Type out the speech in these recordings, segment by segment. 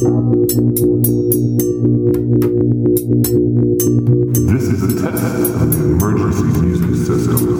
This is a test of the emergency music system.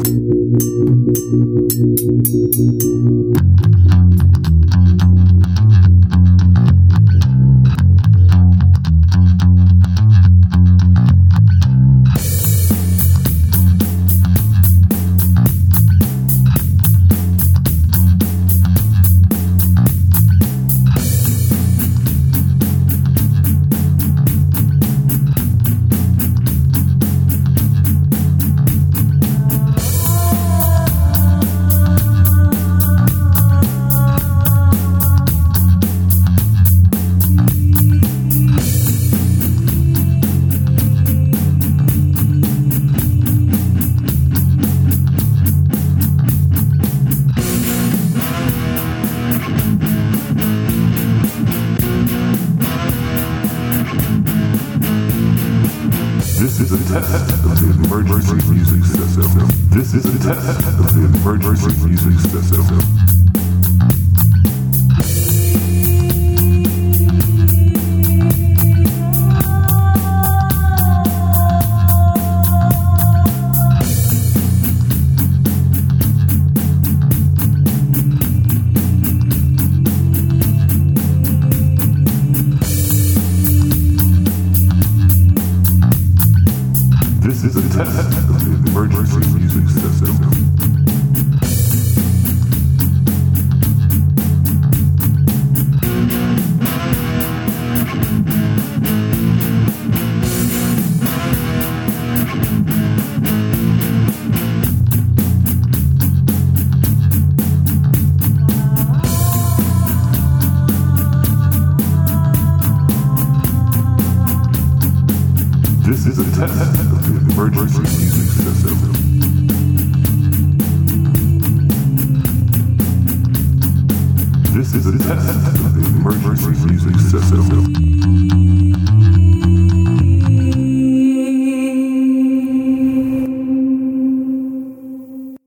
This is a test of the emergency music system. This is a test of the emergency music system. Is a test of the emergency music system. This is a test of the emergency music system. This is a test of the emergency music system.